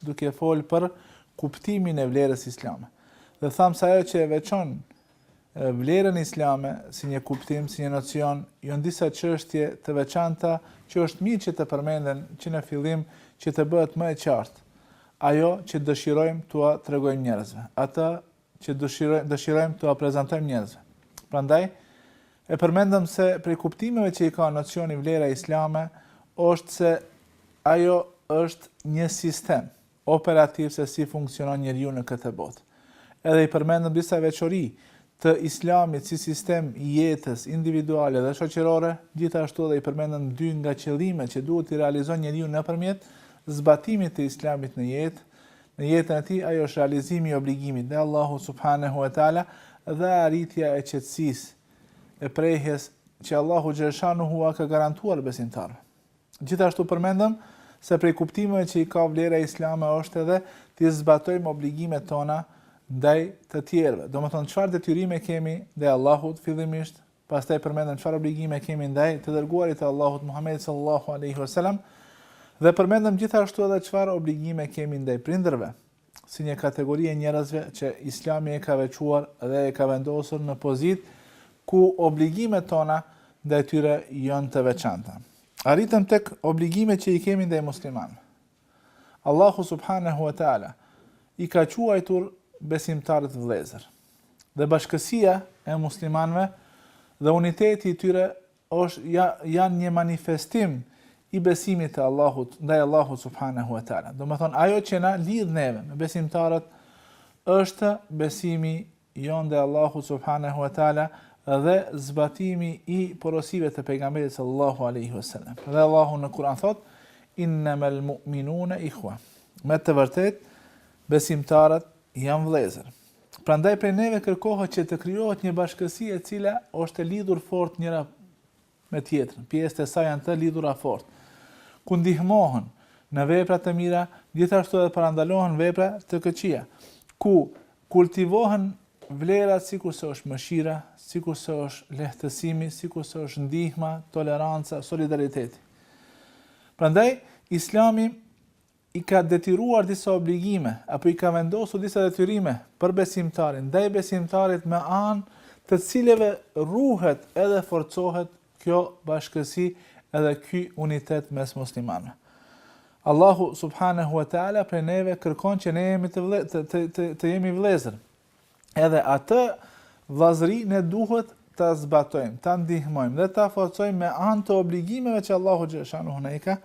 duke folë për kuptimin e vlerës islame. Dhe thamë se ajo që e veçon vlerën islame si një kuptim, si një nocion, janë disa çështje të veçanta që është mirë që të përmenden që në fillim që të bëhet më e qartë. Ajo që dëshirojmë t'ua tregojmë njerëzve, ata që dëshirojmë dëshirojmë t'ua prezantojmë njerëzve. Prandaj e përmendëm se prej kuptimeve që i ka nocioni vlera islame është se ajo është një sistem operativ se si funksionon njeriu në këtë botë. Edhe i përmendëm disa veçori të islamit si sistem i jetës individuale dhe shoqërore, gjithashtu edhe i përmendëm dy nga qëllimet që duhet të realizojë njeriu nëpërmjet zbatimit të islamit në jetë, Në jetën e tij ajo është realizimi i obligimit ndaj Allahut subhanehu ve teala dhe arritja e qetësisë, e prehjes që Allahu xheleshanu ua ka garantuar besimtarëve. Gjithashtu përmendëm se prej kuptimeve që i ka vlera islame është edhe t'i zbatojmë obligimet tona ndaj të tjerëve. Domethënë çfarë detyrime kemi ndaj Allahut fillimisht, Pastaj përmendëm çfarë obligime kemi ndaj të dërguarit të Allahut Muhamedit sallallahu alaihi wasallam dhe përmendëm gjithashtu edhe çfarë obligime kemi ndaj prindërve, si një kategori e njerëzve që Islami e ka veçuar dhe e ka vendosur në pozitë ku obligimet tona ndaj tyre janë të veçanta. Arritëm tek obligimet që i kemi ndaj muslimanëve. Allahu subhanehu ve teala i ka quajtur besimtarët vëllezër. Dhe bashkësia e muslimanëve dhe uniteti i tyre është janë një manifestim i besimit të Allahut ndaj Allahut subhanehu ve teala. Domethënë ajo që na lidh neve me besimtarët është besimi jonë ndaj Allahut subhanehu ve teala dhe zbatimi i porosive të pejgamberit sallallahu alaihi wasallam. Dhe Allahu në Kur'an thot: "Innamal mu'minuna ikhwa." Me të vërtetë besimtarët janë vëllezër. Prandaj prej neve kërkohet që të krijohet një bashkësi e cila është e lidhur fort njëra me tjetrën, pjesët e saj janë të lidhura fort, ku ndihmohen në vepra të mira, gjithashtu edhe parandalohen vepra të këqija, ku kultivohen vlera sikurse është mëshira, sikurse është lehtësimi, sikurse është ndihma, toleranca, solidariteti. Prandaj Islami i ka detyruar disa obligime apo i ka vendosur disa detyrime për besimtarin, ndaj besimtarit me anë të cilëve ruhet edhe forcohet kjo bashkësi edhe ky unitet mes muslimanëve. Allahu subhanehu ve teala prej neve kërkon që ne jemi të, vle, të, të, të, të jemi vëllezër, edhe atë vëllazëri ne duhet ta zbatojmë, ta ndihmojmë dhe ta forcojmë me anë të obligimeve që Allahu xhele shanuhu na i ka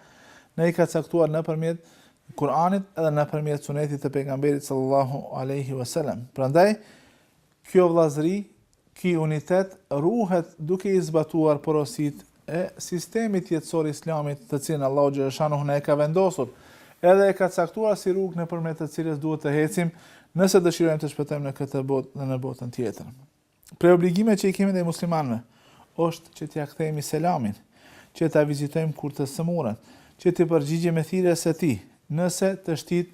na i ka caktuar nëpërmjet Kur'anit edhe nëpërmjet sunetit të pejgamberit sallallahu alaihi wasallam. Prandaj kjo vëllazëri Ky unitet ruhet duke i zbatuar porositë e sistemit jetësor islamit të cilin Allahu xhele shanuhu na e ka vendosur edhe e ka caktuar si rrugë nëpërmjet të cilës duhet të ecim nëse dëshirojmë të shpëtojmë në këtë botë dhe në botën tjetër. Prej obligimeve që i kemi ndaj muslimanëve është që t'ia kthejmë selamin, që ta vizitojmë kur të sëmuren, që t'i përgjigjemi thirrjes së tij nëse teshtit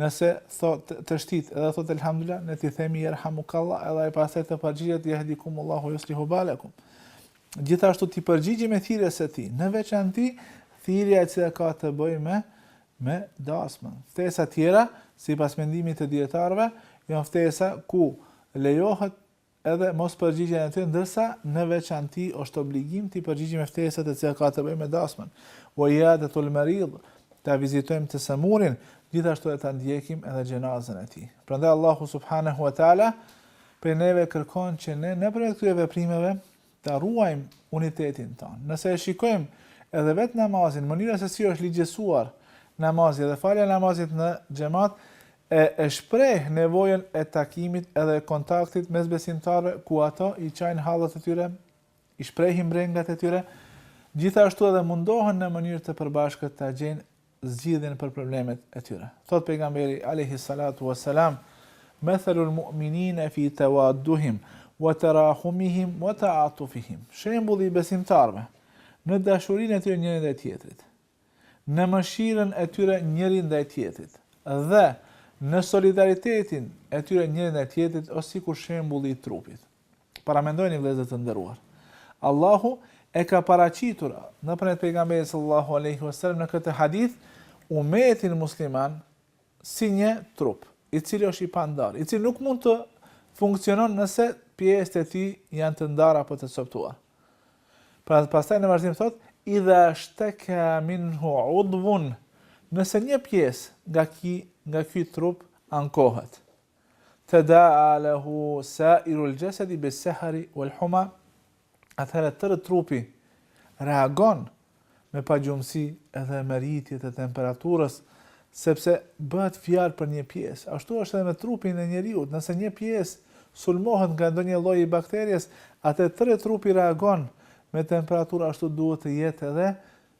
Nëse thotë teshtit dhe thotë Elhamdulillah, ne t'i themi Jerhamukallah edhe ai pastaj të përgjigjet Jehdikumullahu juslihu balekum. Gjithashtu t'i përgjigjemi thirrjes së tij, në veçanti thirrja e cila ka të bëjë me me dasmën. Ftesa tjera, sipas mendimit të dijetarëve, janë ftesa ku lejohet edhe mospërgjigjen e tyre, ndërsa në veçanti është obligim t'i përgjigjemi ftesat e cila ka të bëjë me dasmën, wa iyadatul marid, ta vizitojmë të sëmurin, gjithashtu edhe ta ndjekim edhe xhenazën e tij. Prandaj Allahu subhanehu wa taala prej neve kërkon që ne nëpërmjet këtyre veprimeve ta ruajmë unitetin tonë. Nëse e shikojmë edhe vetë namazin, mënyra se si është ligjësuar namazi dhe falja e namazit në xhamat e e shpreh nevojën e takimit edhe e kontaktit mes besimtarëve ku ato i qajnë hallet e tyre, i shprehin brengat e tyre, gjithashtu edhe mundohen në mënyrë të përbashkët ta gjejnë zgjidhjen për problemet e tyre. Thotë pejgamberi alejhi salatu wa salam, Mathalul mu'minina fi tawadduhim wa tarahumihim wa ta'atufihim. Shembulli i besimtarëve në dashurinë e tyre njëri ndaj tjetrit, në mëshirën e tyre njëri ndaj tjetrit dhe në solidaritetin e tyre njëri ndaj tjetrit është sikur shembulli i trupit. Paramendojeni vëllezër të nderuar. Allahu e ka paraqitur nëpërmjet pejgamberit sallallahu alejhi ve sellem në këtë hadith umetin musliman si një trup, i cili është i pandarë, i cili nuk mund të funksionon nëse pjesët e tij janë të ndara apo të coptuar. Pra pastaj në vazhdim thotë idha shtaka minhu udhun nëse një pjesë nga ky nga ky trup ankohet Tada'a lehu sa'irul jasadi bis sahari wal humma, atëherë tërë trupi reagon me pagjumësi dhe me rritje të temperaturës, sepse bëhet fjalë për një pjesë. Ashtu është edhe me trupin e njeriut, nëse një pjesë sulmohet nga ndonjë lloj i bakteries, atëherë tërë trupi reagon me temperaturë, ashtu duhet të jetë edhe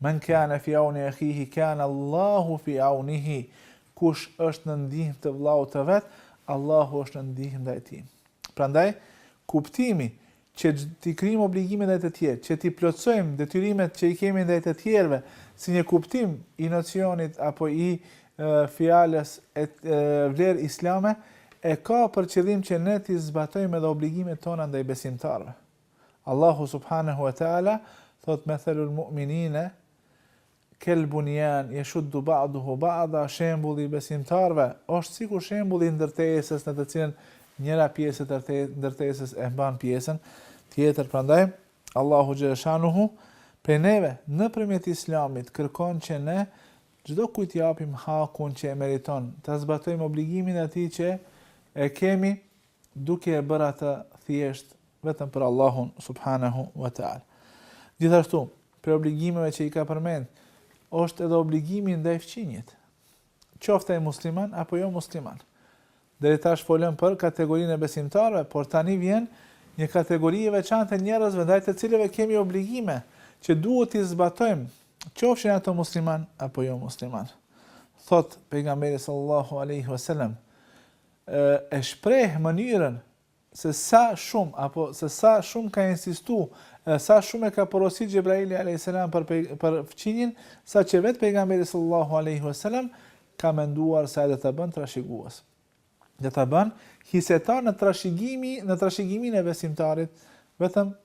Men kana fi auni ahihi kana Allahu fi aunihi, kush është në ndihmë të vëllaut të vet, Allahu është në ndihmë ndaj tij. Prandaj, kuptimi që t'i kryejmë obligimet ndaj të tjerë, që t'i plotësojmë detyrimet që i kemi ndaj të tjerëve, si një kuptim i nocionit apo i fjalës e vlerë islame, e ka për qëllim që ne t'i zbatojmë edhe obligimet tona ndaj besimtarëve. Allahu subhanehu e teala thotë methelul mu'minine kel bunjan yeshuddu ba'duhu ba'da shembulli i besimtarëve është sikur shembulli i ndërtesës në të cilën njëra pjesë e ndërtesës e mban pjesën tjetër prandaj Allahu xhele shanuhu prej neve nëpërmjet Islamit kërkon që ne çdokujt t'i japim hakun që e meriton, ta zbatojmë obligimin ndaj tij që e kemi duke e bërë atë thjesht vetëm për Allahun subhanehu ve teala. Gjithashtu, prej obligimeve që i ka përmend, është edhe obligimi ndaj fqinjit, qoftë ai musliman apo jo musliman. Deri tash folëm për kategorinë e besimtarëve, por tani vjen një kategori e veçantë e njerëzve ndaj të cilëve kemi obligime që duhet t'i zbatojmë, qofshin ato musliman apo jo musliman. Thot pejgamberi sallallahu alaihi wasallam, e shpreh mënyrën se sa shumë apo se sa shumë ka insistu sa shumë e ka porosit Xhebraili alejhi selam për për fqinjin, saqë vetë Pejgamberi sallallahu alejhi ve selam ka menduar se ai do ta bëjë trashëgues. Do ta bëjë hisetar në trashëgimi, në trashëgiminë e besimtarit, vetëm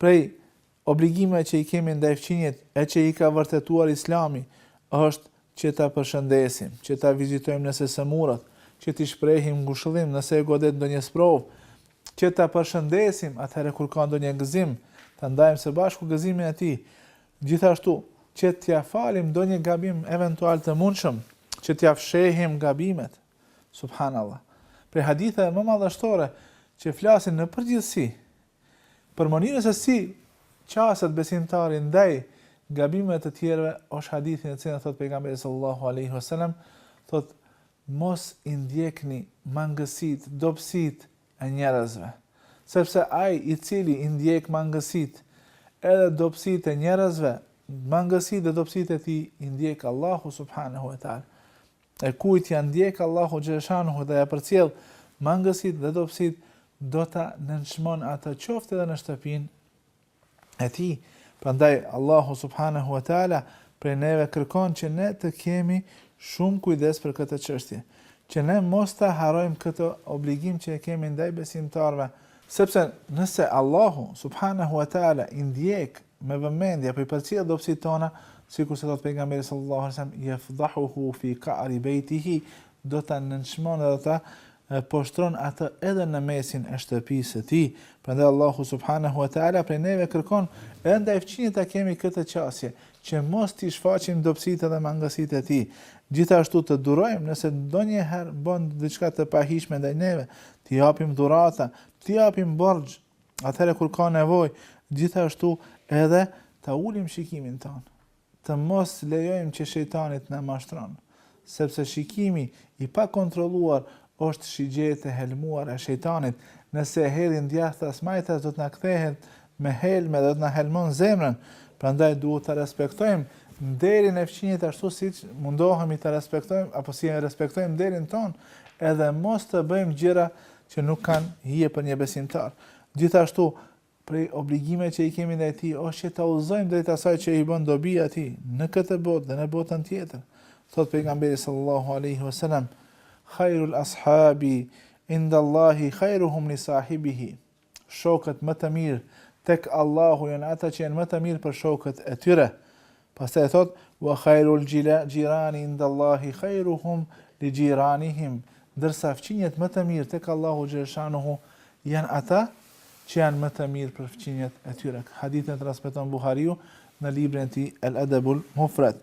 Prej obligimeve që i kemi ndaj fqinjit e që i ka vërtetuar Islami është që ta përshëndesim, që ta vizitojmë nëse sëmuret, që t'i shprehim ngushëllim nëse e godet ndonjë sprovë, që ta përshëndesim atëherë kur ka ndonjë gëzim, ta ndajmë së bashku gëzimin e tij, gjithashtu që t'ia falim ndonjë gabim eventual të mundshëm, që t'ia fshehim gabimet. Subhanallah. Prej haditheve më madhështore që flasin në përgjithësi për mënyrën se si qaset besimtari ndaj gabimeve të të tjerëve, është hadithi në të cilin thot pejgamberi sallallahu alaihi wasallam, thot mos i ndjekni mangësitë, dobësitë e njerëzve, sepse ai i cili i ndjek mangësitë edhe dobësitë e njerëzve, mangësitë dhe dobësitë e tij i ndjek Allahu subhanahu wa taala. E kujt ia ndjek Allahu xhele shanuhu dhe ia përcjell mangësitë dhe dobësitë, do ta nënçmon atë qoftë edhe në shtëpinë e tij. Prandaj Allahu subhanahu wa taala prej neve kërkon që ne të kemi shumë kujdes për këtë çështje, që ne mos ta harrojmë këtë obligim që e kemi ndaj besimtarëve, sepse nëse Allahu subhanahu wa taala i ndjek Me vëmendje, po i përcjell dobësitë tona, sikur se thotë Pejgamberi sallallahu alejhi ve sellem, Yefdahuhu fi ka'ri bejtihi, Do ta nënçmon dhe do ta poshtron atë edhe në mesin e shtëpisë së tij. Prandaj Allahu subhanehu ve teala prej neve kërkon edhe ndaj fqinjit ta kemi këtë qasje, që mos t'i shfaqim dobësitë dhe mangësitë e tij. Gjithashtu të durojmë nëse ndonjëherë bën diçka të pahijshme ndaj neve, t'i japim dhurata, t'i japim borxh, Atëherë kur ka nevojë, gjithashtu edhe ta ulim shikimin tonë, të mos lejojmë që shejtani të na mashtron, sepse shikimi i pakontrolluar është shigjetë e helmuar e shejtanit, nëse e hedhim djathtas majtas do të na kthehet me helme dhe do të na helmon zemrën, prandaj duhet ta respektojmë nderin e fqinjit ashtu siç mundohemi ta respektojmë apo si e respektojmë nderin tonë, edhe mos të bëjmë gjëra që nuk kanë hije për një besimtar. Gjithashtu, prej obligimeve që i kemi ndaj tij është që ta udhëzojmë drejt asaj që i bën dobi atij në këtë botë dhe në botën tjetër. Thotë pejgamberi sallallahu alaihi wasallam, "Khairul ashabi inda Allahi khairuhum li sahibihi." Shokët më të mirë tek Allahu janë ata që janë më të mirë për shokët e tyre. Pastaj thotë, Wa khairul jirani indallahi khairuhum li jiranihim, ndërsa fqinjët më të mirë tek Allahu xhelshanuhu janë ata që janë më të mirë për fqinjët e tyre. Hadithin e transmeton Buhariu në librin e tij El Adabul Mufrad.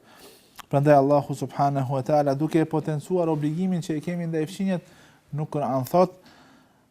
Prandaj Allahu subhanahu wa taala duke e potencuar obligimin që e kemi ndaj fqinjit në Kur'an thotë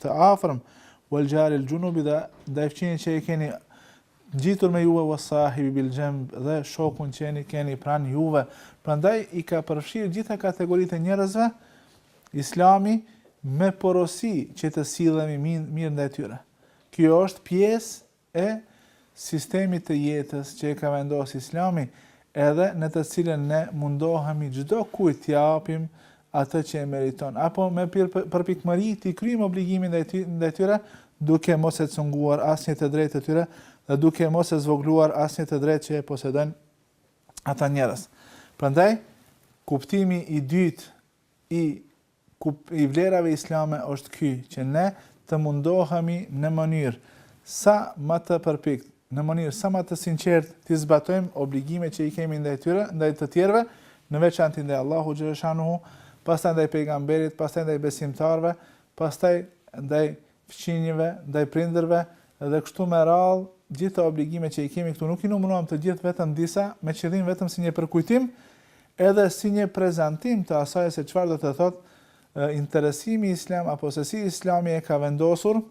të afërm, wal jaril junubi dhe ndaj fqinjit që e keni ngjitur me juve was sahibi bil janb dhe shokun që e keni pranë juve. Prandaj i ka përfshirë gjitha kategoritë e njerëzve Islami me porosi që të sillemi mirë ndaj tyre. Kjo është pjesë e sistemit të jetës që e ka vendosë Islami edhe në të cilën ne mundohemi çdo kujt t'i japim atë që e meriton apo me përpikmëri t'i kryejmë obligimin ndaj tyre duke mos e cunguar asnjë të drejtë të tyre dhe duke mos e zvogëluar asnjë të drejtë që e posedojnë ata njerëz. Prandaj kuptimi i dytë i Kuptimi i vlerave islame është ky, që ne të mundohemi në mënyrë sa më të përpiktë, në mënyrë sa më të sinqertë t'i zbatojmë obligimet që i kemi ndaj tyre, ndaj të tjerëve, në veçanti ndaj Allahut xheleshanuhu, pastaj ndaj pejgamberit, pastaj ndaj besimtarëve, pastaj ndaj fqinjëve, ndaj prindërve dhe kështu me radhë, gjitha obligimet që i kemi këtu, nuk i numërojmë të gjithë vetëm disa, me qëllim vetëm si një përkujtim, edhe si një prezantim të asaj se çfarë do të thotë interesimi islam apo se si Islami e ka vendosur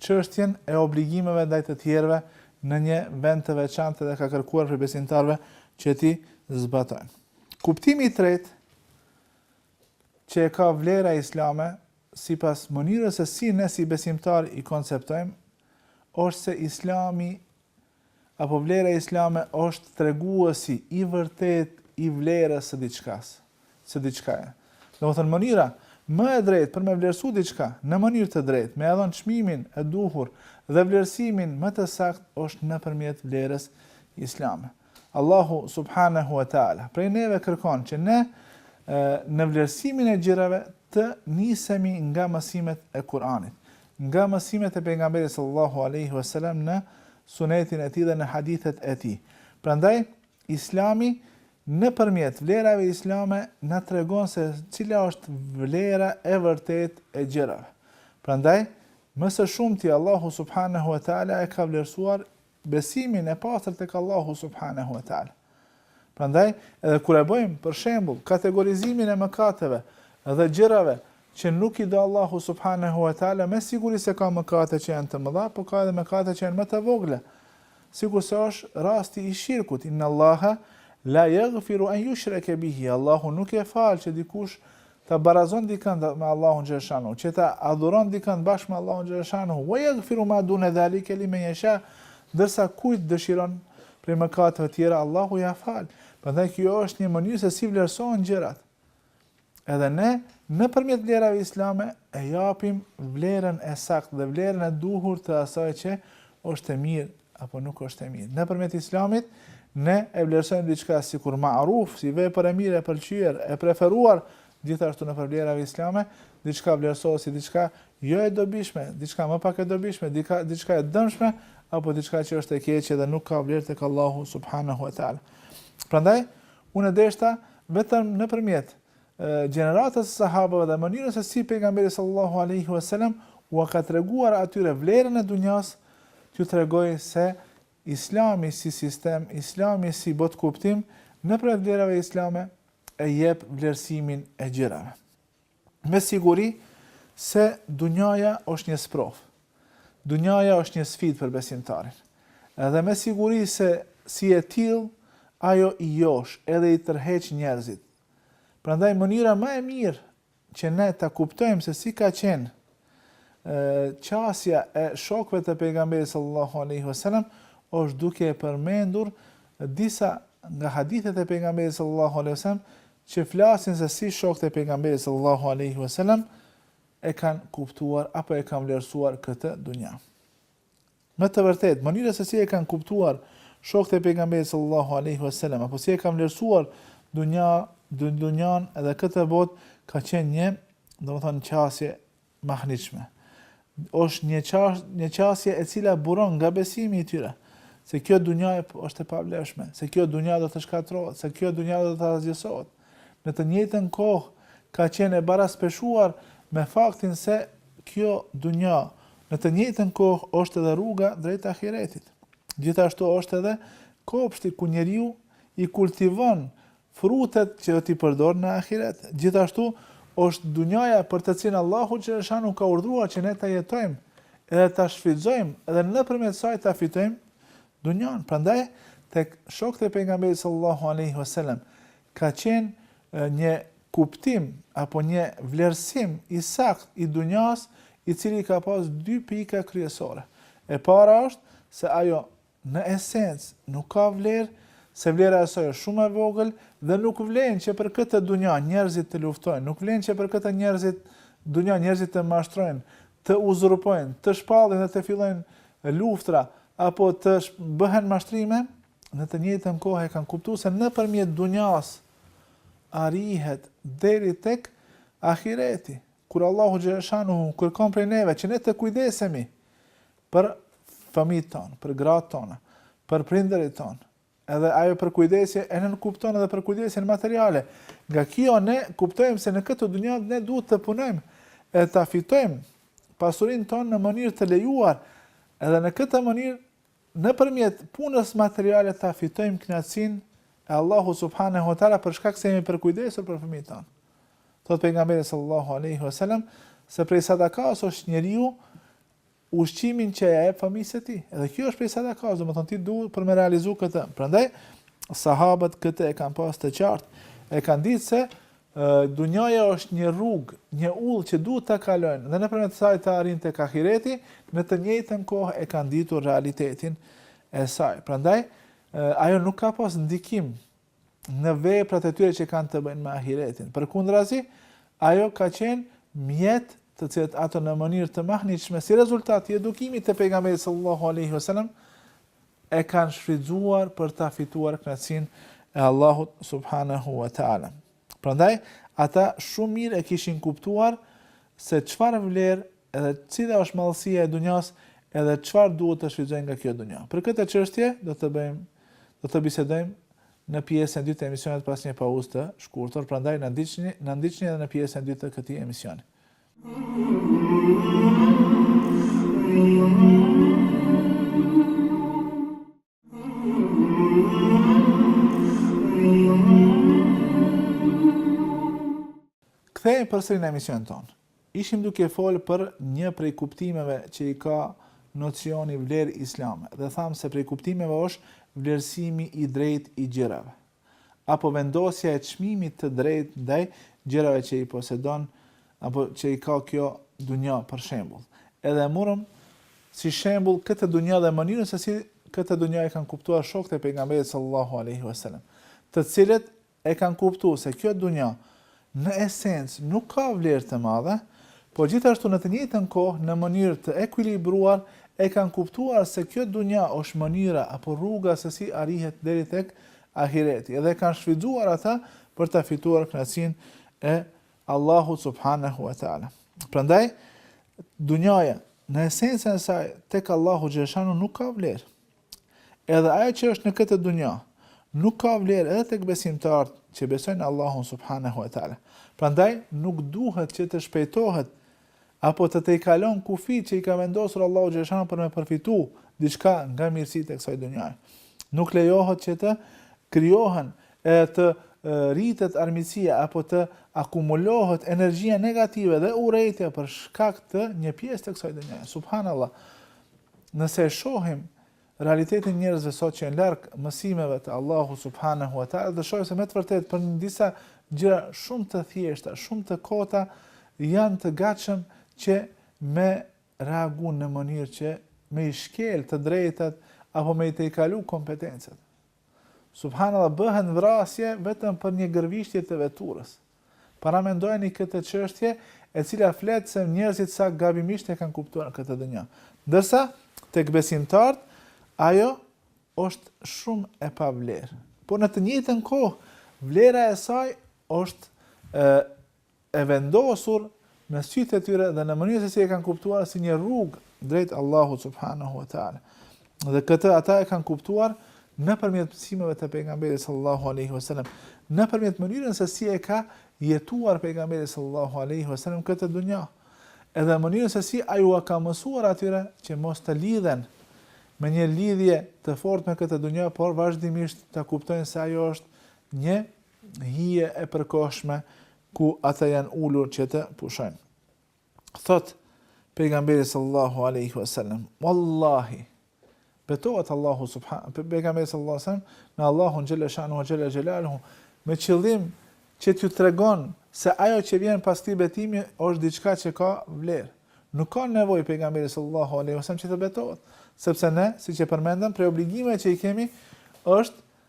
çështjen e obligimeve ndaj të tjerëve në një vend të veçantë dhe ka kërkuar prej besimtarëve që t'i zbatojnë. Kuptimi i tretë që e ka vlera islame Sipas mënyrës se si ne si besimtarë i konceptojmë, është se Islami apo vlera islame është treguesi i vërtetë i vlerës së diçkas, së diçkaje. Domethënë mënyra më e drejtë për me vlerësu diçka në mënyrë të drejtë, me ia dhënë çmimin e duhur dhe vlerësimin më të saktë është nëpërmjet vlerës islame. Allahu subhanehu ve teala prej neve kërkon që ne në vlerësimin e gjërave të nisemi nga mësimet e Kur'anit, nga mësimet e Pejgamberit sallallahu alaihi wasallam në Sunetin e tij dhe në hadithet e tij. Prandaj Islami nëpërmjet vlerave islame na tregon se cila është vlera e vërtetë e gjërave. Prandaj më së shumti Allahu subhanehu ve teala e ka vlerësuar besimin e pastër tek Allahu subhanehu ve teala. Prandaj, edhe kur e bëjmë për shembull kategorizimin e mëkateve dhe gjërave që nuk i do Allahu subhanehu ve teala, me siguri se ka mëkate që janë të mëdha, por ka edhe mëkate që janë më të vogla. Sikurse është rasti i shirkut, inna Allaha la yaghfiru an yushraka bihi, Allahu nuk e fal që dikush Ta barazon dikënd me Allahun xheleshanuhu, që ta adhuron dikënd bashkë me Allahun xheleshanuhu, wa yaghfiru ma dune dhalike limen yasha, ndërsa kujt dëshiron prej mëkateve tjera Allahu ia fal. Prandaj kjo është një mënyrë se si vlerësohen gjërat. Edhe ne nëpërmjet vlerave islame e japim vlerën e saktë dhe vlerën e duhur të asaj që është e mirë apo nuk është e mirë. Nëpërmjet Islamit ne e vlerësojmë diçka sikur ma'ruf, si vepër e mirë, e pëlqyer, e preferuar, gjithashtu nëpër vlerave islame, diçka vlerësohet si diçka jo e dobishme, diçka më pak e dobishme, diçka e dëmshme apo diçka që është e keqe dhe nuk ka vlerë tek Allahu subhanahu wa ta'ala. Prandaj, unë e deshta vetëm nëpërmjet gjeneratës së sahabëve dhe mënyrën se si Pejgamberi sallallahu alejhi ve selam ua ka treguar atyre vlerën e dunjasë, t'ju tregoj se Islami si sistem, Islami si botëkuptim, nëpër vlerave islame e jep vlerësimin e gjërave. Me siguri se dunjaja është një sprovë. Dunjaja është një sfidë për besimtarin. Edhe me siguri se si e tillë ajo i josh edhe i tërheq njerëzit, Prandaj mënyra më e mirë që ne ta kuptojmë se si ka qenë qasja e shokëve të pejgamberit sallallahu alaihi wasallam është duke përmendur disa nga hadithet e pejgamberit sallallahu alaihi wasallam që flasin se si shokët e pejgamberit sallallahu alaihi wasallam e kanë kuptuar apo e kanë vlerësuar këtë dunja. Me të vërtetë, mënyra se si e kanë kuptuar shokët e Pejgamberit sallallahu alejhi ve selem apo si e kanë vlerësuar dunja, dunjanë dhe këtë botë ka qenë një, domethënë, qasje e mahnitshme. Është një qas, një qasje e cila buron nga besimi i tyre se kjo dunja është e pavlefshme, se kjo dunja do të shkatërrohet, se kjo dunja do të asgjësohet. Në të njëjtën kohë, ka qenë e baraspeshuar me faktin se kjo dunja, në të njëjtën kohë është edhe rruga drejt Ahiretit. Gjithashtu është edhe kopshti ku njeriu i kultivon frutet që do t'i përdorë në Ahiret. Gjithashtu është dunjaja për të cilën Allahu xhaleshanu ka urdhëruar që ne ta jetojmë, edhe ta shfrytëzojmë, edhe nëpërmjet saj ta fitojmë Dunjanë, prandaj tek shokët e Pejgamberit sallallahu alejhi ve selam ka qenë një kuptim apo një vlerësim i saktë i dunjas, i cili ka pas dy pika kryesore. E para është se ajo në esencë nuk ka vlerë, se vlera e saj është shumë e vogël dhe nuk vlen që për këtë dunja njerëzit të luftojnë, nuk vlen që për këtë njerëzit dunja njerëzit të mashtrojnë, të uzurpojnë, të shpallin dhe të fillojnë luftra apo të bëhen mashtrime, në të njëjtën kohë e kanë kuptuar se nëpërmjet dunjas arrihet deri tek ahireti, kur Allahu xhaleshanuhu kërkon prej neve që ne të kujdesemi për fëmijët tonë, për gratë tona, për prindërit tonë, Edhe ajo përkujdesje e nënkupton edhe përkujdesjen materiale. Nga kjo ne kuptojmë se në këtë dunja ne duhet të punojmë e ta fitojmë pasurinë tonë në mënyrë të lejuar, edhe në këtë mënyrë nëpërmjet punës materiale ta fitojmë kënaqësinë e Allahut subhanehu ve teala për shkak se jemi përkujdesur për fëmijët tanë. Thot pejgamberi sallallahu alaihi wasallam se prej sadakasë është njeriu ushqimin që ja jep familjes së tij. Edhe kjo është prej sadakas, domethënë ti duhet për me realizu këtë. Prandaj sahabët këtë e kanë pas të qartë, e kanë ditë se dunjaja është një rrugë, një udhë që duhet ta kalojnë dhe nëpërmjet saj të arrijnë tek ahireti, në të njëjtën kohë e kanë ditur realitetin e saj. Prandaj ajo nuk ka pas ndikim në veprat e tyre që kanë të bëjnë me ahiretin. Përkundrazi, ajo ka qenë mjet të cilët ato në mënyrë të mahnitshme si rezultat i edukimit të pejgamberit sallallahu alaihi wasallam e kanë shfrytzuar për ta fituar kënaqësinë e Allahut subhanahu wa taala. Prandaj, ata shumë mirë e kishin kuptuar se çfarë vlerë edhe cila është madhësia e dunjas edhe çfarë duhet të shfrytëzojnë nga kjo dunja. Për këtë çështje do të bëjmë do të bisedojmë në pjesën e dytë të emisionit pas një pauzë të shkurtër, prandaj na ndiqni, na ndiqni edhe në pjesën e dytë të këtij emisioni. Kthehemi përsëri në emisionin tonë. Ishim duke folë për një prej kuptimeve që i ka nocioni vlerë islame dhe thamë se prej kuptimeve është vlerësimi i drejtë i gjërave. apo vendosja e çmimit të drejtë ndaj gjërave që i posedon apo që i ka kjo dunja për shembull. Edhe e morëm si shembull këtë dunja dhe mënyrën se si këtë dunja e kanë kuptuar shokët e pejgamberit sallallahu alaihi wasallam, të cilët e kanë kuptuar se kjo dunja në esencë nuk ka vlerë të madhe, por gjithashtu në të njëjtën kohë në mënyrë të ekuilibruar e kanë kuptuar se kjo dunja është mënyra apo rruga se si arrihet deri tek ahireti edhe e kanë shfrytëzuar atë për ta fituar kënaqësinë e Allahut subhanehu ve teala. Prandaj, dunjaja, në esencën e saj, tek Allahu xheleshanuhu nuk ka vlerë. Edhe ajo që është në këtë dunja, nuk ka vlerë edhe tek besimtarët që besojnë Allahun subhanehu ve teala. Prandaj nuk duhet që të shpejtohet apo të tejkalon kufijtë që i ka vendosur Allahu xheleshanuhu për me përfitu diçka nga mirësitë e kësaj dunjaje. Nuk lejohet që të krijohen e të rritet armiqësia apo të akumulohet energjia negative dhe urrejtja për shkak të një pjesë të kësaj dunjaje. Subhanallahu. Nëse e shohim realitetin e njerëzve sot që janë larg mësimeve të Allahut subhanehu ve teala, do shohim se me të vërtetë për disa gjëra shumë të thjeshta, shumë të kota janë të gatshëm që me reagu në mënyrë që me i shkel të drejtat apo me i tejkalu kompetencat. Subhanallah bëhen vrasje vetëm për një gërvishtje të veturës. Paramendojeni këtë çështje e cila flet se njerëzit sa gabimisht e kanë kuptuar këtë dunja. Ndërsa tek besimtarët ajo është shumë e pavlerë. Por në të njëjtën kohë vlera e saj është e, e vendosur në sytë e tyre dhe në mënyrë se si e kanë kuptuar si një rrugë drejt Allahut subhanahu wa taala. Dhe këtë ata e kanë kuptuar nëpërmjet mësimeve të pejgamberit sallallahu alaihi wasallam, nëpërmjet mënyrën se si e ka jetuar pejgamberi sallallahu alaihi wasallam këtë dunja. Edhe mënyrën se si ai ua ka mësuar atyre që mos të lidhen me një lidhje të fortë me këtë dunja, por vazhdimisht ta kuptojnë se ajo është një hije e përkohshme ku ata janë ulur që të pushojnë. Thot pejgamberi sallallahu alaihi wasallam, wallahi betohet pejgamberi sallallahu alaihi wasallam në Allahun xhela shanu wa xhela xhelaluhu me qëllim që t'u tregon se ajo që vjen pas këtij betimi është diçka që ka vlerë. Nuk ka nevojë pejgamberi sallallahu alaihi wasallam që të betohet, sepse ne, siç e përmendëm, për obligimet që i kemi është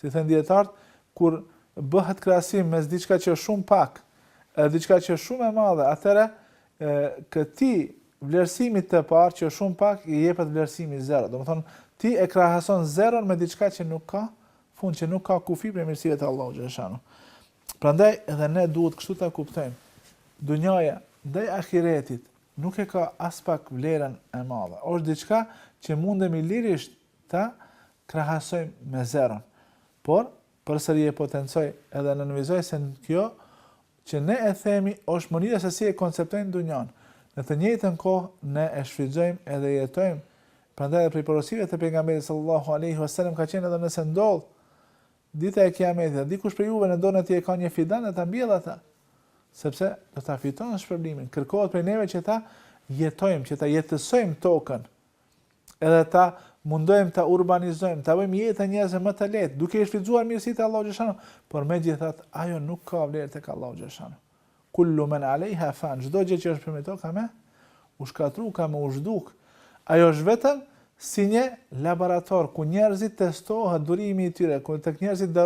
Si thonë dijetarët, kur bëhet krahasim mes diçka që është shumë pak edhe diçka që është shumë e madhe, atëherë këtij vlerësimit të parë që është shumë pak i jepet vlerësimi zero. Domethënë ti e krahason zeron me diçka që nuk ka fund, që nuk ka kufi për mirësitë e Allahut xheleshanuhu. Prandaj edhe ne duhet kështu ta kuptojmë. Dunjaja ndaj ahiretit nuk e ka aspak vlerën e madhe. Është diçka që mundemi lirisht ta krahasojmë me zeron. Por, përsëri e potencoj edhe nënvizoj se kjo që ne e themi është mënyra se si e konceptojmë dunjanë. Në të njëjtën kohë ne e shfrytëzojmë edhe jetojmë. Prandaj edhe prej porosive të Pejgamberit sallallahu alaihi wasallam ka qenë edhe nëse ndodh dita e Kiametit dhe dikush prej juve në dorën e tij e ka një fidan le ta mbjellë atë, sepse do ta fiton shpërblimin. Kërkohet prej neve që ta jetojmë, që ta jetësojmë tokën. edhe ta mundojmë ta urbanizojmë, ta bëjmë jetën e njerëzve më të lehtë, duke i shfrytëzuar mirësitë e Allahut xheleshanuhu, por megjithatë ajo nuk ka vlerë tek Allahu xheleshanuhu. Kullu men alejha fan, çdo gjë që është përmbi tokë ka me u shkatrru, ka me u zhduk. Ajo është vetëm si një laborator ku njerëzit testohet durimi i tyre, ku tek njerëzit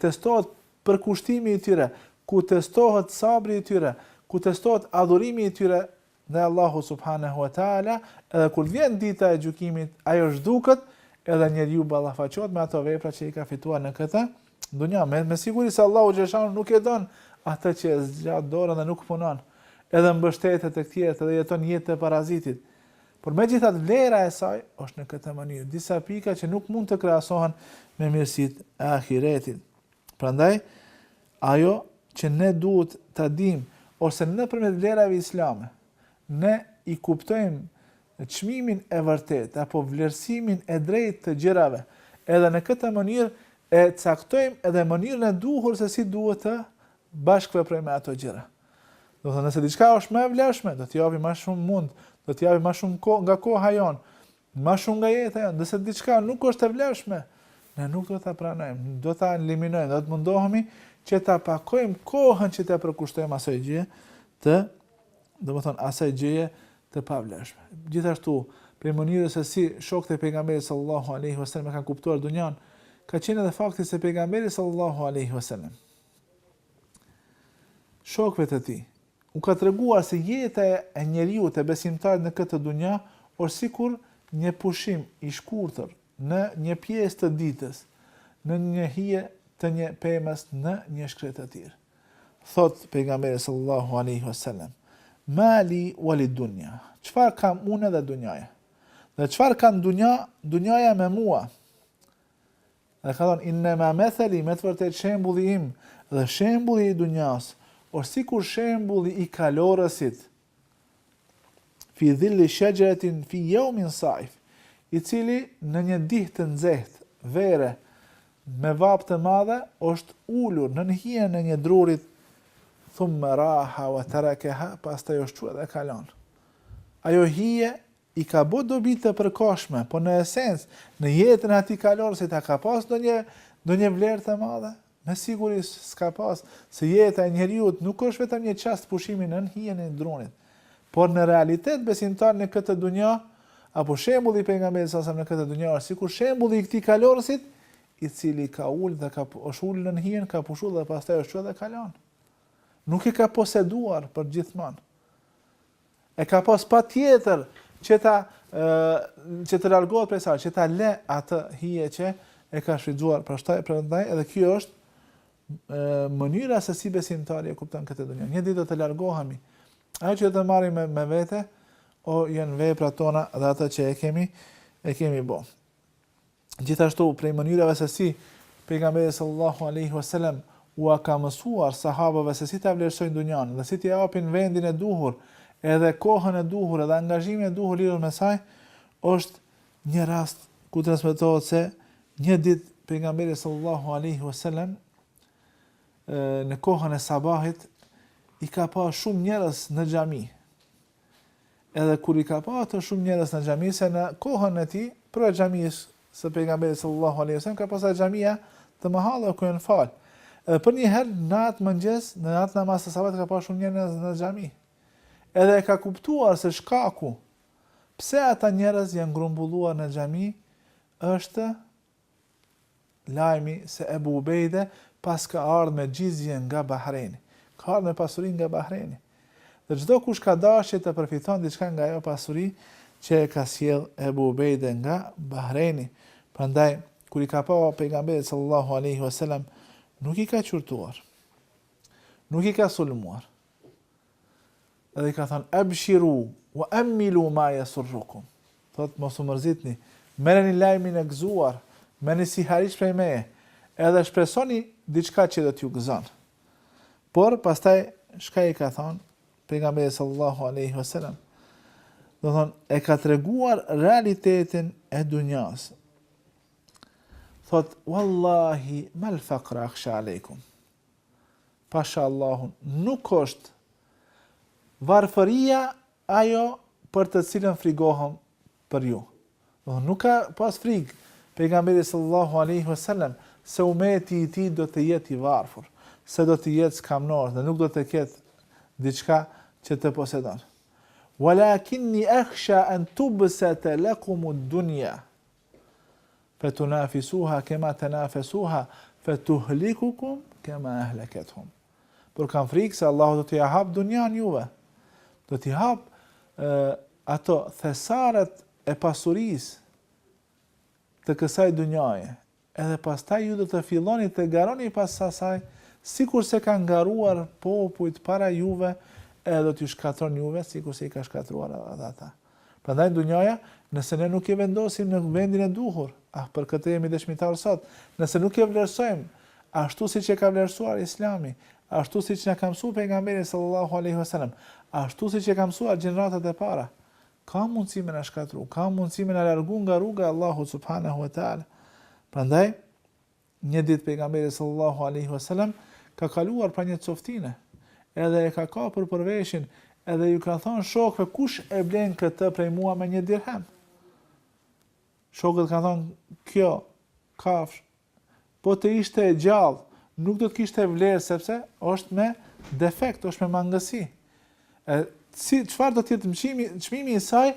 testohet përkushtimi i tyre, ku testohet sabri i tyre, ku testohet adhurimi i tyre Ndaj Allahut subhanehu ue teala, edhe kur vjen dita e gjykimit, ajo zhduket, edhe njeriu ballafaqohet me ato vepra që i ka fituar në këtë dunja. Me, me siguri se Allahu xheleshanuhu nuk e don atë që e zgjat dorën dhe nuk punon, edhe mbështetet tek tjerët dhe jeton jetë të parazitit. Por megjithatë vlera e saj është në këtë mënyrë, disa pika që nuk mund të krahasohen me mirësitë e ahiretit. Prandaj, ajo që ne duhet ta dimë, ose nëpërmjet vlerave islame, ne i kuptojmë çmimin e vërtetë, apo vlerësimin e drejtë të gjërave, edhe në këtë mënyrë e caktojmë edhe mënyrën e duhur se si duhet të bashkëveprojmë me ato gjëra. Domethënë nëse diçka është më e vlefshme, do të japim më shumë mund, do të japim më shumë kohë nga koha jonë, Më shumë nga jeta jonë, nëse diçka nuk është e vlefshme, ne nuk do ta pranojmë, do ta eliminojmë, do të mundohemi që ta pakojmë kohën që t'ia përkushtojmë asaj gjëje të, domethënë asaj gjëje të pavlefshme. Gjithashtu, për mënyrën se si shokët e pejgamberit sallallahu alaihi wasallam kanë kuptuar dunjan, ka qenë edhe fakti se pejgamberi sallallahu alaihi wasallam shokëve të tij U ka treguar se jeta e njeriut e besimtarit në këtë dunja është sikur një pushim i shkurtër në një pjesë të ditës në një hije të një pemës në një shkretëtirë. Thotë Pejgamberi sallallahu alejhi ve sellem, Ma li wa li dunja, çfarë kam unë dhe dunjaja? Dhe çfarë kam dunja, dunjaja me mua? Dhe ka thënë, Innema metheli, me të vërtetë shembulli im dhe shembulli i dunjasë, është sikur shembulli i kalorësit, fi dhilli shexheretin fi jeumin saif, i cili në një ditë të nxehtë, vere, me vapë të madhe, është ulur nën hijen e një drurit, thumme raha wa tarakeha, pastaj është çuar dhe e ka lënë. Ajo hije I ka bo dobi të përkohshme, po në esencë, në jetën e atij kalorësit a ka pas ndonjë, ndonjë vlerë të madhe? Me siguri s'ka pas, se jeta e njeriut nuk është vetëm një çast pushimi nën hijen e një drurit. Por në realitet besimtari në këtë dunja, apo shembulli i Pejgamberit sallallahu alejhi ve sellem në këtë dunja është sikur shembulli i këtij kalorësit, i cili ka ulë dhe ka, është ulë nën hijen, ka pushu dhe pastaj është çu dhe e ka lanë. Nuk e ka poseduar për gjithmonë. E ka pas patjetër që ta që të largohet prej saj, që ta lë atë hije që e ka shfrytëzuar pastaj, prandaj edhe kjo është mënyra se si besimtari e kupton këtë dunja. Një ditë do të largohemi. Ajo që do të marrim me, me vete, o janë veprat tona dhe ato që e kemi e kemi bo. Gjithashtu prej mënyrave se si Pejgamberi sallallahu alaihi wasallam ua ka mësuar sahabëve se si ta vlerësojnë dunjanë dhe si t'i japin vendin e duhur, edhe kohën e duhur, edhe angazhimin e duhur lidhur me saj, është një rast ku transmetohet se një ditë Pejgamberi sallallahu alaihi wasallam në kohën e sabahit i ka pa shumë njerëz në xhami. Edhe kur i ka pa të shumë njerëz në xhami se në kohën e tij para xhamisë së pejgamberit sallallahu alaihi wasallam ka pasur xhamia të mahallës ku janë fal. Edhe për një herë në atë mëngjes, në atë namaz të sabahit ka pa shumë njerëz në xhami. Edhe e ka kuptuar se shkaku pse ata njerëz janë grumbulluar në xhami është lajmi se Ebu Ubejde paska ardhë me xhizje nga Bahrejni. Ka ardhë me pasuri nga Bahrejni. Dhe çdo kush ka dashtë që të përfiton diçka nga ajo pasuri që e ka sjellë Ebu Ubejde nga Bahrejni. Prandaj, kur i ka pa Pejgamberi sallallahu alejhi wasallam, nuk i ka qurtuar. Nuk i ka sulmuar. Edhe i ka thënë, ebshiru, wa emmilu ma jesurrukum. Thot, mos u mërzitni, mereni lajmin e gëzuar, mereni sihariq prej meje, edhe shpresoni diçka që do t'ju gëzon. Por, pastaj, çka i ka thënë, pejgamberi sallallahu aleyhi vësallam, do thonë, e ka treguar realitetin e dunjas. Thot, wallahi, mal fakra aksha alejkum. Pasha Allahun, nuk është varfëria ajo për të cilën frigohem për ju. Do thonë nuk ka pas frigë pejgamberi sallallahu alaihi wasallam se umeti i tij do të jetë i varfër, se do të jetë skamnor dhe nuk do të ketë diçka që të posedon. Walakinni akhsha an tubsata lakum ad-dunya. Fetenafesuha kema tenafesuha fetuhlikukum kema ehlekethum. Por kam frikë se Allahu do t'ia hap dunjan juve. Do t'i hap ato thesaret e pasurisë të kësaj dunjaje. Edhe pastaj ju do të filloni të garoni pas asaj, sikur se kanë garuar popujt para juve, edhe do t'ju shkatron juve, sikur se i ka shkatruar edhe ata. Prandaj dunjaja, nëse ne nuk e vendosim në vendin e duhur, ah për këtë jemi dëshmitarë sot, nëse nuk e vlerësojmë ashtu siç e ka vlerësuar Islami, ashtu siç na ka mësuar Pejgamberi sallallahu alejhi ve selam, ashtu siç i ka mësuar gjeneratat e para, ka mundësi me na shkatrru, ka mundësi me na largu nga rruga e Allahut subhanehu ve teala. Prandaj Një ditë Pejgamberi sallallahu alejhi ve selam ka kaluar pranë një coftine, edhe e ka kapur për veshi edhe ju ka thënë shokëve kush e blen këtë prej mua me një dirhem. Shokët kanë thënë kjo kafshë po të ishte e gjallë, nuk do të kishte vlerë sepse është me defekt, është me mangësi. E si çfarë do të jetë çmimi, çmimi i saj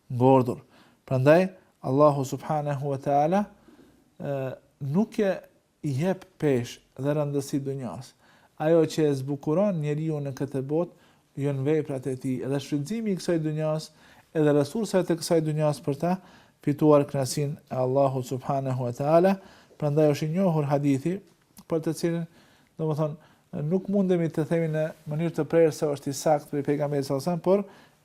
ngordhur. Prandaj Allahu subhanehu ve teala nuk i jep peshë dhe rëndësi dunjas. Ajo që e zbukuron njeriun në këtë botë janë veprat e tij dhe shfrytëzimi i kësaj dunjas edhe resurseve të kësaj dunjas për ta fituar kënaqësinë e Allahut subhanehu ve teala. Prandaj është i njohur hadithi për të cilin domethënë nuk mundemi të themi në mënyrë të prerë se është i saktë prej pejgamberit sallallahu alajhi wasallam, por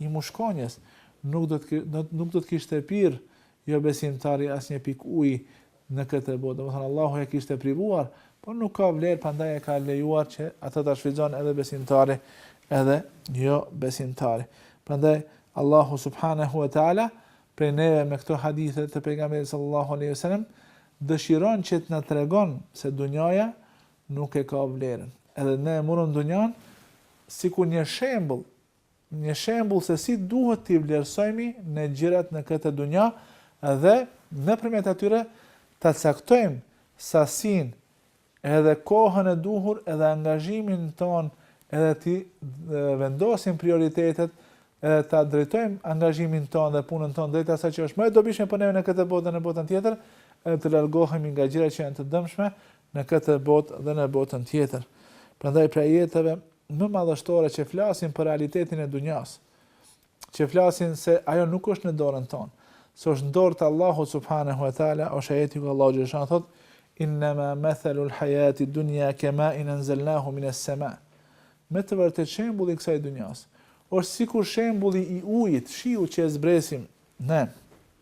i mushkonjës, nuk do të nuk do të kishte pirë jobesimtari asnjë pikë uji në këtë botë, domethënë Allahu e kishte privuar, por nuk ka vlerë, prandaj e ka lejuar që atë ta shfrytëzon edhe besimtari, edhe jo besimtari. Prandaj Allahu subhanahu wa taala prej neve me këto hadithe të pejgamberit sallallahu alaihi wasallam dëshiron që të na tregon se dunjaja nuk e ka vlerën. Edhe ne e morëm dunjan sikur një shembull Një shembull se si duhet t'i vlerësojmi ne gjërat në këtë dunja dhe nëpërmjet atyre ta caktojmë sasinë edhe kohën e duhur edhe angazhimin tonë edhe t'i vendosim prioritetet edhe ta drejtojmë angazhimin tonë dhe punën tonë drejt asaj që është më e dobishme për neve në këtë botë dhe në botën tjetër edhe të largohemi nga gjërat që janë të dëmshme në këtë botë dhe në botën tjetër. Prandaj prej ajeteve më madhështore që flasin për realitetin e dunjas, që flasin se ajo nuk është në dorën tonë, se është në dorë të Allahut subhanehu ve teala, është ajeti ku Allahu xheleshanuhu thot, innema methelu l'hajati dunja kema in enzelnahu mines sema. Me të vërtetë shembulli i kësaj dunjas, është sikur shembulli i ujit, shiu që e zbresim, ne,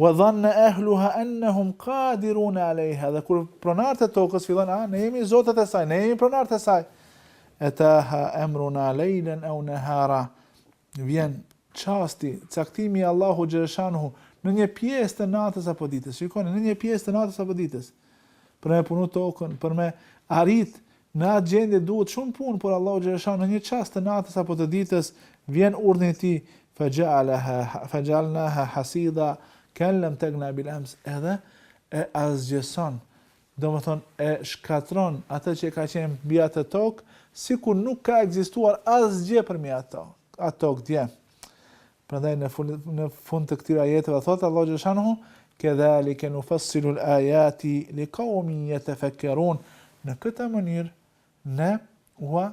Wa dhanna ahluha annahum qadirun alejha, dhe kur pronarët e tokës fillojnë, ah, ne jemi zotët e saj, ne jemi pronarët e saj. Ataha amruna lejlen au nahara, vjen çasti, caktimi i Allahut xheleshanuhu në një pjesë të natës apo ditës. Shikoni, në një pjesë të natës apo ditës. Për me punu tokën, për me arrit Në atë gjendje duhet shumë punë por Allahu xheleshanuhu në një çast të natës apo të ditës vjen urdhni i tij faja'alaha faja'alnaha hasida ka'an lam tagna bil ams edhe e asgjëson domethënë e shkatron atë që ka qenë mbi atë tokë sikur nuk ka ekzistuar asgjë përmi atë atë tokë dje Prandaj në fund në fund të këtyre ajeteve thotë Allahu xheleshanuhu kedhalika nufassilu al-ayati liqaumin yatafakkarun. Në këtë mënyrë ne ua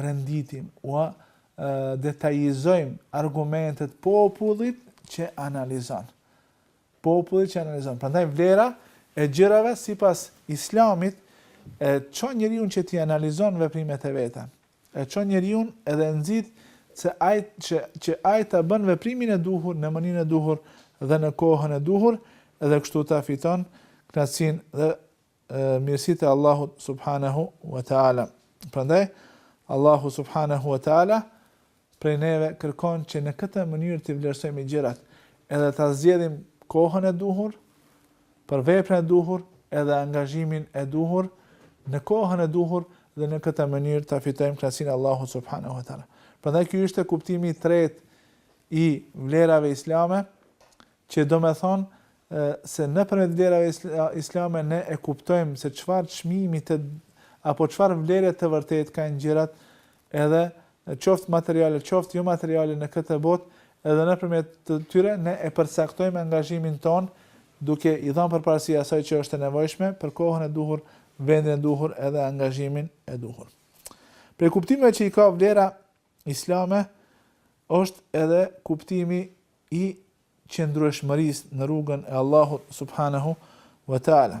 renditim, ua detajizojmë argumentet popullit që analizon. Popullit që analizon. Prandaj vlera e gjërave sipas Islamit e çon njeriun që t'i analizon veprimet e veta. E çon njeriun edhe e nxit se që që ai ta bën veprimin e duhur në mënyrën e duhur dhe në kohën e duhur edhe kështu ta fiton kënaqësinë dhe mirësitë e Allahut subhanahu wa taala. Prandaj Allahu subhanahu wa taala prej neve kërkon që në këtë mënyrë t'i vlerësojmi gjërat, edhe ta zgjedhim kohën e duhur, për veprën e duhur edhe angazhimin e duhur në kohën e duhur dhe në këtë mënyrë ta fitojmë kënaqësinë e Allahut subhanehu ve teala. Prandaj ky ishte kuptimi i tretë i vlerave islame, që domethonë se nëpërmet vlerave islame ne e kuptojmë se çfarë çmimi të, apo çfarë vlere të vërtetë kanë gjërat edhe qoftë materiale qoftë jo materiale në këtë botë edhe nëpërmjet tyre ne e përcaktojmë angazhimin tonë duke i dhënë përparësi asaj që është e nevojshme për kohën e duhur, vendin e duhur edhe angazhimin e duhur. Prej kuptimeve që i ka vlera islame është edhe kuptimi i qëndrueshmërisë në rrugën e Allahut subhanahu wa taala.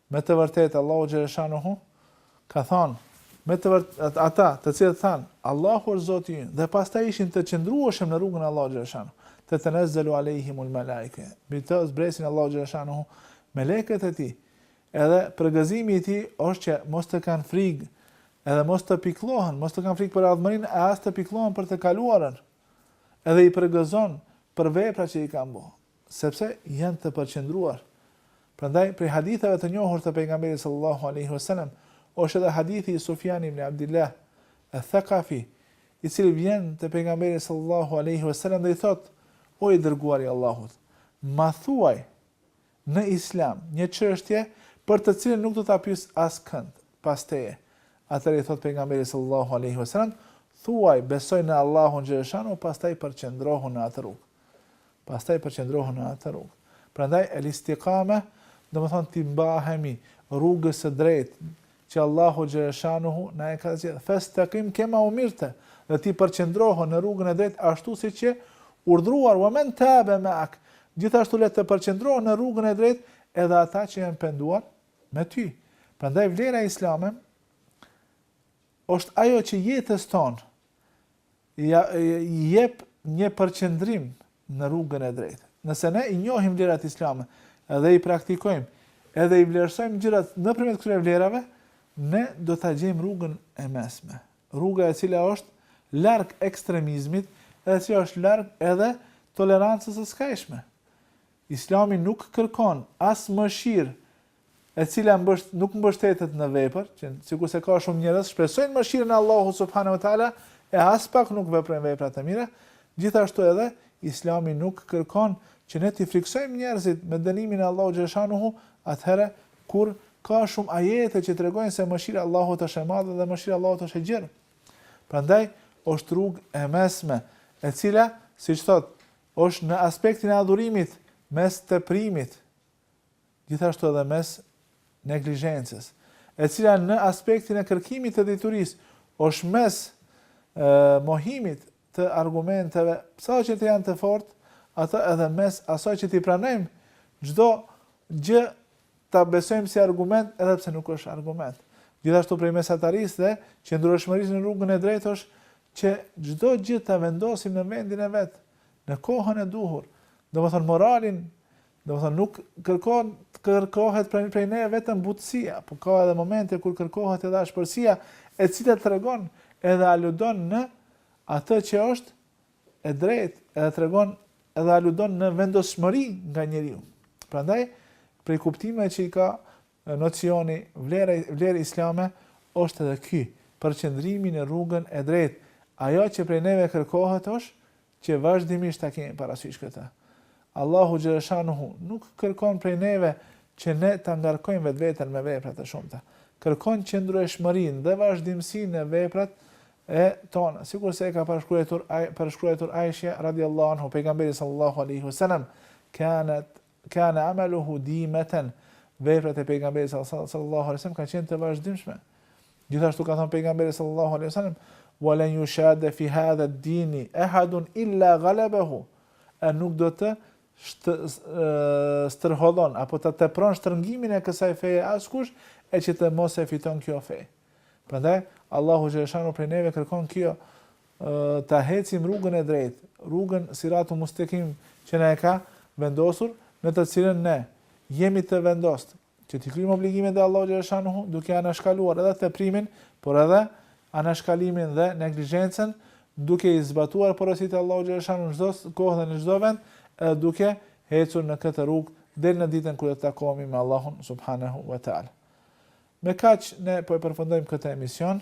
Me të vërtetë Allahu xhaleshanuhu ka thënë, me të vërtetë ata, të cilët thanë, Allahu është Zoti ynë, dhe pastaj ishin të qëndrueshëm në rrugën e Allahu xhaleshanuhu, tetenezzelu alejhimul malaike, mbi ta zbresin Allahu xhaleshanuhu melekët e tij. Edhe përgëzimi i tij është që mos të kenë frikë, edhe mos të pikëllohen, mos të kenë frikë për ardhmërinë, e as të pikëllohen për të kaluarën. Edhe i përgëzon për veprat që i kanë bërë. sepse janë të përqendruar. Prandaj prej haditheve të njohur të Pejgamberit sallallahu alaihi wasallam është edhe hadithi i Sufjan ibn Abdullah al-Thaqafi, i cili vjen te Pejgamberi sallallahu alaihi wasallam dhe i thotë: O i dërguari i Allahut, ma thuaj në Islam një çështje për të cilën nuk do ta pyes askënd pas teje. Atëherë i thotë Pejgamberi sallallahu alaihi wasallam: Thuaj, besoj në Allahun xhaleshanuhu, pastaj përqendrohu në atë rrugë. Pastaj përqendrohu në atë rrugë. Prandaj el istiqame, domethonë t'i mbahemi rrugës së drejtë që Allahu xhaleshanuhu na e ka zgjedhë. Fastaqim kema umirte, dhe ti përqendrohu në rrugën e drejtë ashtu siç je urdhëruar, wa men tabe ma'ak. Gjithashtu le të përqendrohen në rrugën e drejtë edhe ata që janë penduar me ty. Prandaj vlera islame është ajo që jetës tonë I jep një përqendrim në rrugën e drejtë. Nëse ne i njohim vlerat islame dhe i praktikojmë, edhe i vlerësojmë gjërat nëpërmjet këtyre vlerave, ne do ta gjejmë rrugën e mesme. Rruga e cila është larg ekstremizmit, edhe siç është larg edhe tolerancës së skajshme. Islami nuk kërkon as mëshirë e cila nuk mbështetet në vepër, që sikurse ka shumë njerëz, shpresojnë mëshirën e Allahut subhane u teala, e aspak nuk veprojnë vepra të mira, gjithashtu edhe, Islami nuk kërkon që ne t'i frikësojmë njerëzit me dënimin e Allahut xhaleshanuhu, atëherë kur ka shumë ajete që tregojnë se mëshira e Allahut është e madhe dhe mëshira e Allahut është e gjerë. Prandaj është rrugë e mesme, e cila, siç thotë, është në aspektin e adhurimit mes teprimit, gjithashtu edhe mes neglizhencës, e cila në aspektin e kërkimit të diturisë është mes mohimit të argumenteve, sa që të janë të fortë, ato edhe mes asaj që t'i pranojmë çdo gjë ta besojmë si argument edhe pse nuk është argument. Gjithashtu prej mesatarisë dhe qëndrueshmërisë në rrugën e drejtë është që çdo gjë ta vendosim në vendin e vet, në kohën e duhur. Domethënë moralin Domethënë nuk kërkon kërkohet prej prej ne vetëm butësia, por ka edhe momente kur kërkohet edhe ashpërsia, e cila tregon edhe aludon në atë që është e drejtë, edhe tregon edhe aludon në vendosmëri nga njeriu. Prandaj prej kuptimeve që i ka Nocioni, vlera, vlera islame është edhe ky, përqendrimi në rrugën e drejtë. Ajo që prej neve kërkohet është që vazhdimisht ta kemi parasysh këtë. Allahu xhaleshanuhu nuk kërkon prej neve që ne ta ngarkojmë vetveten me vepra të shumta. Kërkon qëndrueshmërinë dhe vazhdimësinë në veprat e tona, sikurse e ka përshkruar Ai, përshkruajtur Aishja radiallahu anhu, pejgamberi sallallahu alaihi wasallam, kane Kâne amaluhu dîmeten, Veprat e Pejgamberit sal-sallallahu alejhi ve sellem kanë qenë të vazhdimshme. Gjithashtu ka thënë Pejgamberi sallallahu alejhi ve sellem, "Wa lan yushadda fi hadha ad-dini ahadun illa ghalabahu." E nuk do të stërhollon apo ta tepron shtrëngimin e kësaj feje askush e që të mos e fiton kjo fe. Prandaj Allahu xhaleshanu prej neve kërkon kjo Ta hecim rrugën e drejtë, rrugën Siratu Mustekim që na e ka vendosur, në të cilën ne jemi të vendostë që t'i kryjmë obligimet e Allahut xhaleshanuhu duke anashkaluar edhe teprimin, por edhe anashkalimin dhe neglizhencën, duke i zbatuar porositë e Allahut xhaleshanuhu në çdo kohë dhe në çdo vend, edhe duke ecur në këtë rrugë deri në ditën kur do të takohemi me Allahun subhanehu ve teala. Me kaq ne po e përfundojmë këtë emision.